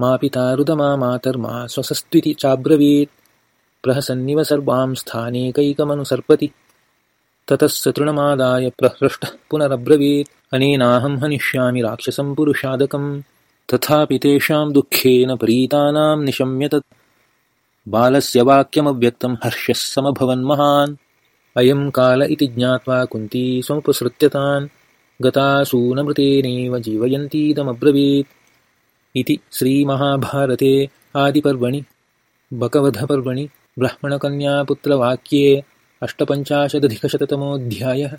मा पिता रुदमा मातर्मा स्वसस्त्विति चाब्रवीत्। प्रहसन्निव सर्वां स्थानेकैकमनुसर्पति ततः तृणमादाय प्रहृष्टः पुनरब्रवीत्। अनेनाहं हनिष्यामि राक्षसं पुरुषादकं तथापि तेषां दुःखेन परीतानां निशम्यतत् बालस्य वाक्यमव्यक्तं हर्षः समभवन्महान् अयं काल इति ज्ञात्वा कुन्ती समुपसृत्यतान् गतासूनमृतेनैव जीवयन्तीदमब्रवीत् इति श्रीमहाभारते आदिपर्वणि बकवधपर्वणि ब्राह्मणकन्यापुत्रवाक्ये अष्टपञ्चाशदधिकशततमोऽध्यायः